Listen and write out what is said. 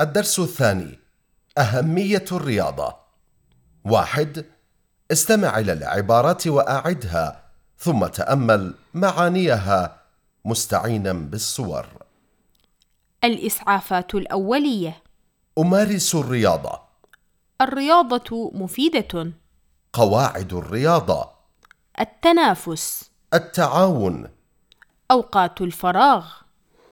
الدرس الثاني أهمية الرياضة. واحد استمع إلى العبارات وأعدها ثم تأمل معانيها مستعينا بالصور. الإسعافات الأولية. أمارس الرياضة. الرياضة مفيدة. قواعد الرياضة. التنافس. التعاون. أوقات الفراغ.